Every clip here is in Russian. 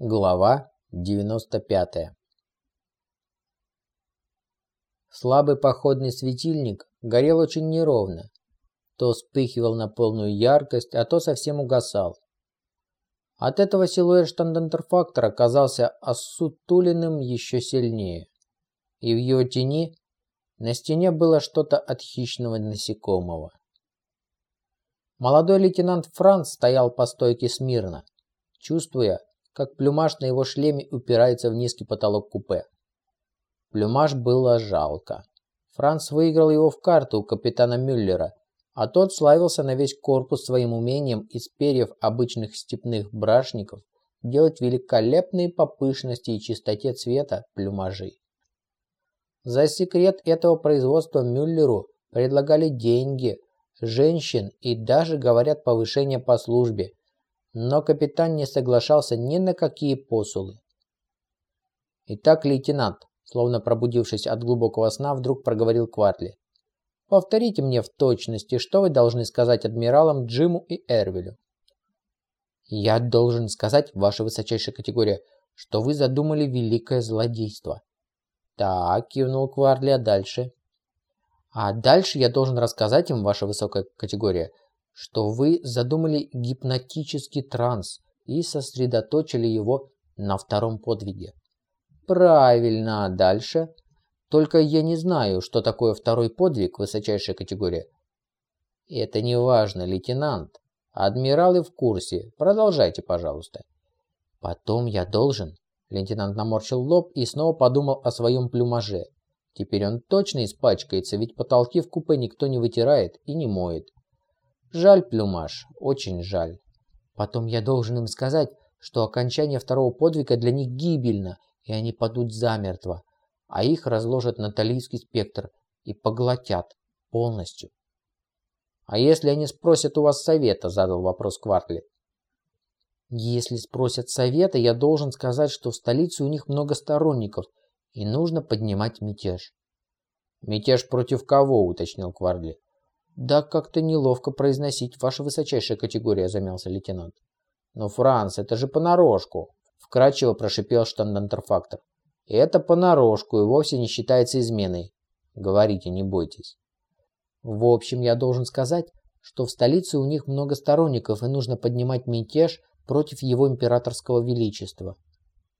Глава 95 Слабый походный светильник горел очень неровно. То вспыхивал на полную яркость, а то совсем угасал. От этого силуэт штандантерфактора казался осутуленным еще сильнее. И в его тени на стене было что-то от хищного насекомого. Молодой лейтенант Франц стоял по стойке смирно, чувствуя, как плюмаж на его шлеме упирается в низкий потолок купе. Плюмаж было жалко. Франц выиграл его в карту у капитана Мюллера, а тот славился на весь корпус своим умением из перьев обычных степных брашников делать великолепные по пышности и чистоте цвета плюмажи. За секрет этого производства Мюллеру предлагали деньги, женщин и даже, говорят, повышение по службе – но капитан не соглашался ни на какие посулы. «Итак, лейтенант», словно пробудившись от глубокого сна, вдруг проговорил Квартли. «Повторите мне в точности, что вы должны сказать адмиралам Джиму и Эрвилю». «Я должен сказать, ваша высочайшая категория, что вы задумали великое злодейство». «Так», — кивнул Квартли, а дальше?» «А дальше я должен рассказать им, ваша высокая категория, что вы задумали гипнотический транс и сосредоточили его на втором подвиге. Правильно, дальше? Только я не знаю, что такое второй подвиг, высочайшая категория. Это не важно, лейтенант. Адмиралы в курсе. Продолжайте, пожалуйста. Потом я должен. Лейтенант наморщил лоб и снова подумал о своем плюмаже. Теперь он точно испачкается, ведь потолки в купе никто не вытирает и не моет. Жаль, Плюмаш, очень жаль. Потом я должен им сказать, что окончание второго подвига для них гибельно, и они падут замертво, а их разложат на талийский спектр и поглотят полностью. «А если они спросят у вас совета?» – задал вопрос Квартли. «Если спросят совета, я должен сказать, что в столице у них много сторонников, и нужно поднимать мятеж». «Мятеж против кого?» – уточнил Квартли. «Да как-то неловко произносить, ваша высочайшая категория», – замялся лейтенант. «Но, Франц, это же понарошку», – вкратчиво прошипел штандантерфактор. «И это понарошку и вовсе не считается изменой. Говорите, не бойтесь». «В общем, я должен сказать, что в столице у них много сторонников и нужно поднимать мятеж против его императорского величества».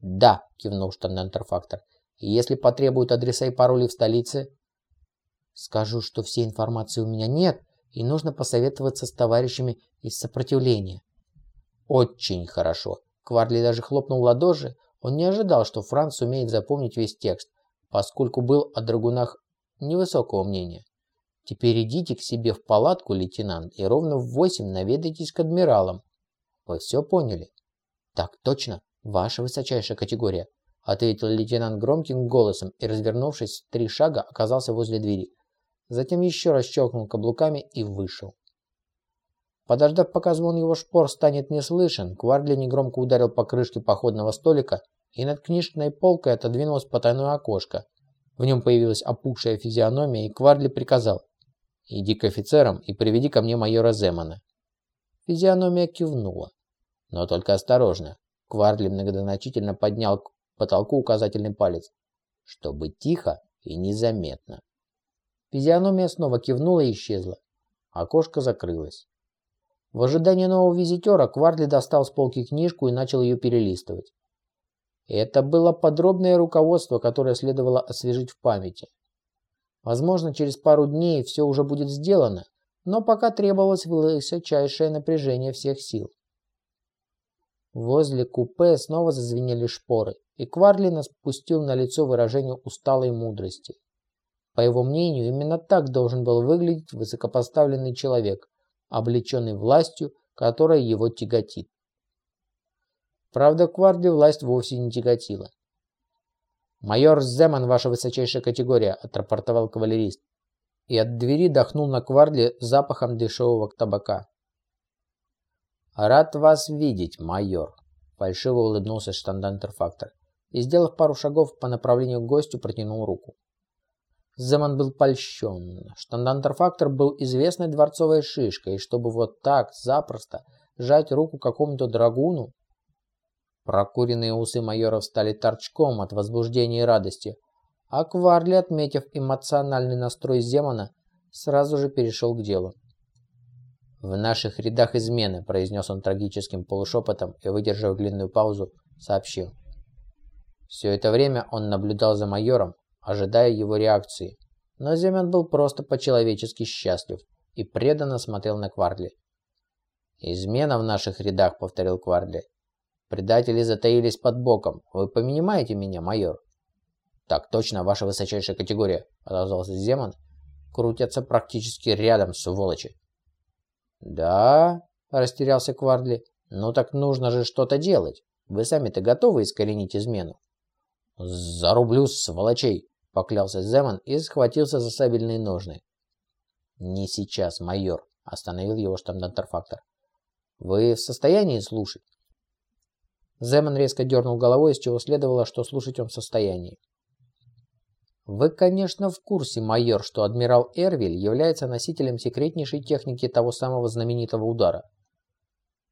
«Да», – кивнул штандантерфактор. «И если потребуют адреса и пароли в столице, Скажу, что всей информации у меня нет, и нужно посоветоваться с товарищами из сопротивления. Очень хорошо. Кварли даже хлопнул ладоши. Он не ожидал, что Франц сумеет запомнить весь текст, поскольку был о драгунах невысокого мнения. Теперь идите к себе в палатку, лейтенант, и ровно в восемь наведайтесь к адмиралам. Вы все поняли? Так точно, ваша высочайшая категория, ответил лейтенант громким голосом и, развернувшись три шага, оказался возле двери затем еще раз щелкнул каблуками и вышел. Подождав, пока звон его шпор станет неслышен, Квардли негромко ударил по крышке походного столика, и над книжной полкой отодвинулось потайное окошко. В нем появилась опухшая физиономия, и Квардли приказал «Иди к офицерам и приведи ко мне майора Земана». Физиономия кивнула. Но только осторожно. Квардли многозначительно поднял к потолку указательный палец, чтобы тихо и незаметно. Физиономия снова кивнула и исчезла. Окошко закрылось. В ожидании нового визитера Кварли достал с полки книжку и начал ее перелистывать. Это было подробное руководство, которое следовало освежить в памяти. Возможно, через пару дней все уже будет сделано, но пока требовалось высочайшее напряжение всех сил. Возле купе снова зазвенели шпоры, и Кварлин спустил на лицо выражение усталой мудрости. По его мнению, именно так должен был выглядеть высокопоставленный человек, облеченный властью, которая его тяготит. Правда, Кварди власть вовсе не тяготила. «Майор Земан, ваша высочайшая категория», – отрапортовал кавалерист. И от двери дохнул на Кварли запахом дешевого табака. «Рад вас видеть, майор», – фальшиво улыбнулся штандантерфактор и, сделав пару шагов по направлению к гостю, протянул руку. Земан был польщен. Штандантерфактор был известной дворцовой шишкой, и чтобы вот так запросто жать руку какому-то драгуну... Прокуренные усы майора стали торчком от возбуждения и радости, а Кварли, отметив эмоциональный настрой Земана, сразу же перешел к делу. «В наших рядах измены», – произнес он трагическим полушепотом и, выдержав длинную паузу, сообщил. Все это время он наблюдал за майором, ожидая его реакции, но Земян был просто по-человечески счастлив и преданно смотрел на Кварли. «Измена в наших рядах», — повторил Кварли. «Предатели затаились под боком. Вы понимаете меня, майор?» «Так точно, ваша высочайшая категория», — отозвался Земан. «Крутятся практически рядом, сволочи». «Да?» – растерялся Квардли. «Ну так нужно же что-то делать. Вы сами-то готовы искоренить измену?» «Зарублю сволочей!» – поклялся Земан и схватился за сабельные ножны. «Не сейчас, майор», – остановил его штандантерфактор. «Вы в состоянии слушать?» Земан резко дернул головой, из чего следовало, что слушать он в состоянии. Вы, конечно, в курсе, майор, что адмирал Эрвиль является носителем секретнейшей техники того самого знаменитого удара.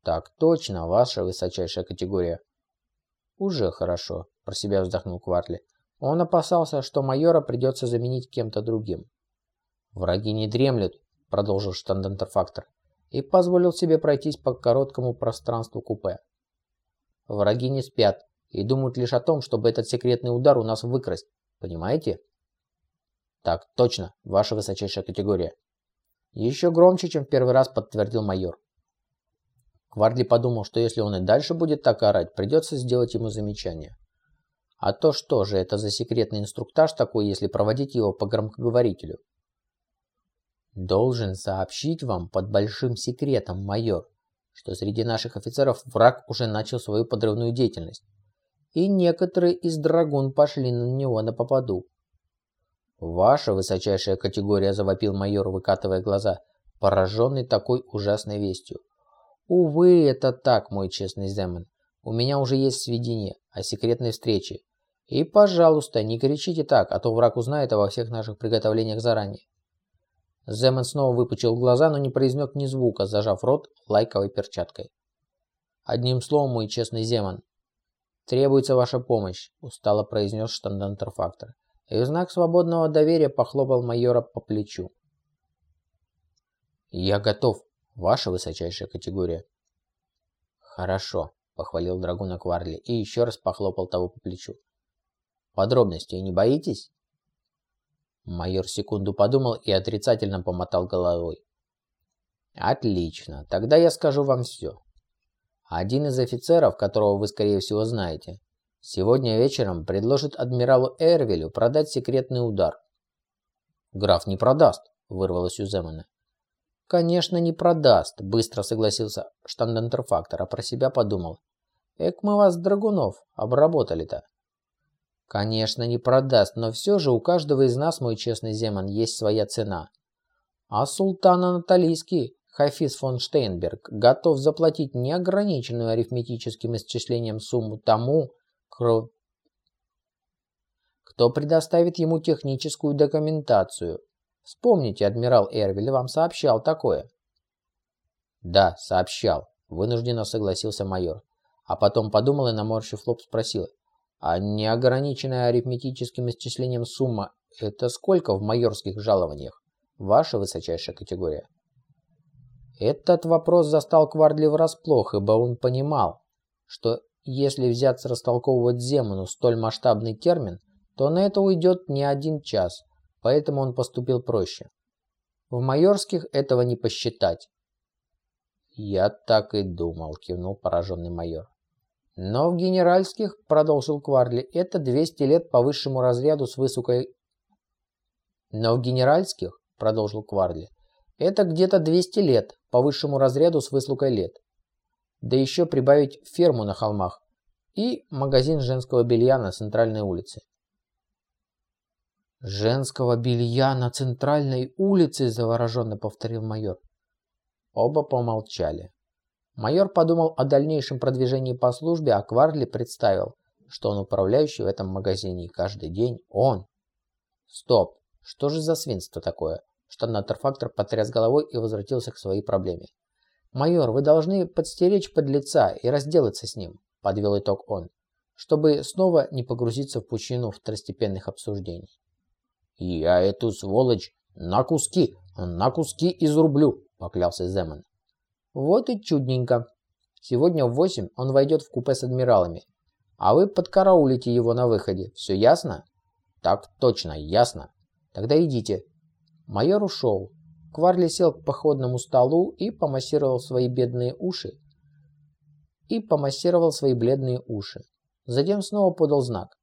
Так точно, ваша высочайшая категория. Уже хорошо, про себя вздохнул Квартли. Он опасался, что майора придется заменить кем-то другим. Враги не дремлют, продолжил штандантерфактор, и позволил себе пройтись по короткому пространству купе. Враги не спят и думают лишь о том, чтобы этот секретный удар у нас выкрасть. Понимаете? Так, точно, ваша высочайшая категория. Еще громче, чем в первый раз подтвердил майор. Квардли подумал, что если он и дальше будет так орать, придется сделать ему замечание. А то что же это за секретный инструктаж такой, если проводить его по громкоговорителю? Должен сообщить вам под большим секретом, майор, что среди наших офицеров враг уже начал свою подрывную деятельность и некоторые из драгун пошли на него на попаду. «Ваша высочайшая категория», — завопил майор, выкатывая глаза, пораженный такой ужасной вестью. «Увы, это так, мой честный Земен. У меня уже есть сведения о секретной встрече. И, пожалуйста, не кричите так, а то враг узнает обо всех наших приготовлениях заранее». Земен снова выпучил глаза, но не произнес ни звука, зажав рот лайковой перчаткой. «Одним словом, мой честный Земан, «Требуется ваша помощь», – устало произнес штандантерфактор. И в знак свободного доверия похлопал майора по плечу. «Я готов, ваша высочайшая категория». «Хорошо», – похвалил драгуна Кварли и еще раз похлопал того по плечу. «Подробностей не боитесь?» Майор секунду подумал и отрицательно помотал головой. «Отлично, тогда я скажу вам все. Один из офицеров, которого вы, скорее всего, знаете, сегодня вечером предложит адмиралу Эрвелю продать секретный удар. «Граф не продаст», — вырвалось у Земана. «Конечно, не продаст», — быстро согласился штандентерфактор, а про себя подумал. «Эк мы вас, Драгунов, обработали-то». «Конечно, не продаст, но все же у каждого из нас, мой честный Земан, есть своя цена. А султан Анатолийский Хафиз фон Штейнберг готов заплатить неограниченную арифметическим исчислением сумму тому, кто предоставит ему техническую документацию. Вспомните, адмирал Эрвиль вам сообщал такое. Да, сообщал, вынужденно согласился майор. А потом подумал и, наморщив лоб, спросил. А неограниченная арифметическим исчислением сумма – это сколько в майорских жалованиях? Ваша высочайшая категория. Этот вопрос застал Квардли врасплох, ибо он понимал, что если взяться растолковывать Земану столь масштабный термин, то на это уйдет не один час, поэтому он поступил проще. В майорских этого не посчитать. «Я так и думал», — кивнул пораженный майор. «Но в генеральских, — продолжил Кварли, — это 200 лет по высшему разряду с высокой...» «Но в генеральских, — продолжил Кварли, — это где-то 200 лет по высшему разряду с выслугой лет. Да еще прибавить ферму на холмах и магазин женского белья на центральной улице. «Женского белья на центральной улице!» – завороженно повторил майор. Оба помолчали. Майор подумал о дальнейшем продвижении по службе, а Кварли представил, что он управляющий в этом магазине, и каждый день он. Стоп, что же за свинство такое? Штанатор-фактор потряс головой и возвратился к своей проблеме. «Майор, вы должны подстеречь подлеца и разделаться с ним. подвел итог он, чтобы снова не погрузиться в пучину второстепенных обсуждений. «Я эту сволочь на куски, на куски изрублю», – поклялся Земан. «Вот и чудненько. Сегодня в восемь он войдет в купе с адмиралами, а вы подкараулите его на выходе. Все ясно?» «Так точно, ясно. Тогда идите». Майор ушел. Кварли сел к походному столу и помассировал свои бедные уши. И помассировал свои бледные уши. Затем снова подал знак.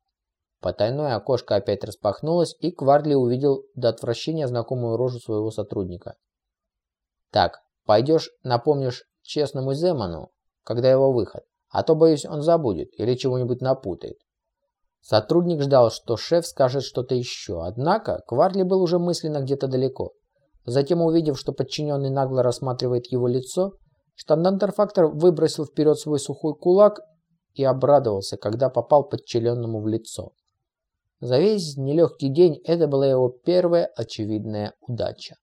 Потайное окошко опять распахнулось, и Кварли увидел до отвращения знакомую рожу своего сотрудника. «Так, пойдешь, напомнишь честному Земану, когда его выход, а то, боюсь, он забудет или чего-нибудь напутает». Сотрудник ждал, что шеф скажет что-то еще, однако Кварли был уже мысленно где-то далеко. Затем, увидев, что подчиненный нагло рассматривает его лицо, штандантерфактор выбросил вперед свой сухой кулак и обрадовался, когда попал подчиненному в лицо. За весь нелегкий день это была его первая очевидная удача.